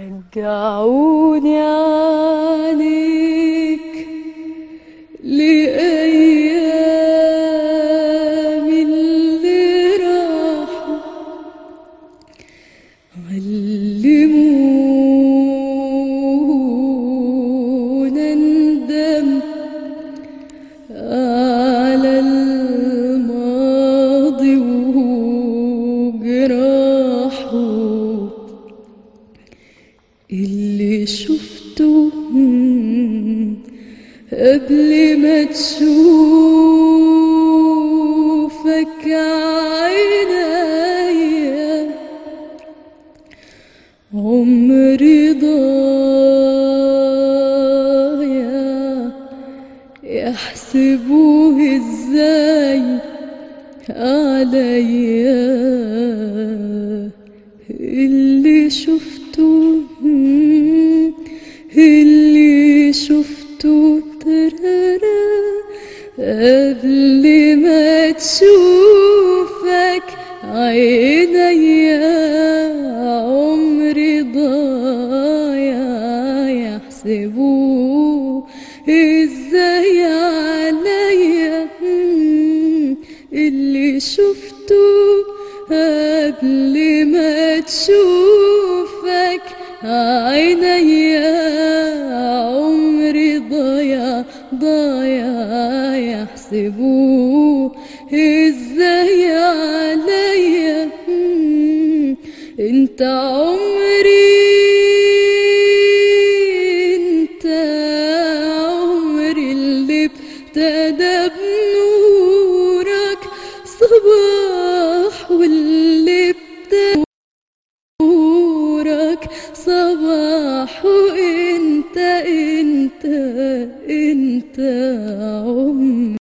رجعوني عليك لأيام اللي راحوا علمونا ندم على الماضي وجراحه. اللي شفته قبل ما تشوفك عينيا عمري ضايع. يحسبوه إزاي عليا؟ اللي شفته قبل ما تشوفك عينيا عمري ضايع يحسبوه إزاي عليا. اللي شفته قبل ما تشوفك عينيا ضايع يحسبوه إزاي عليا أنت عمري أنت عمري اللي ابتدى بنورك صباح واللي ابتدى نورك صباح وإنت إنت انت عمري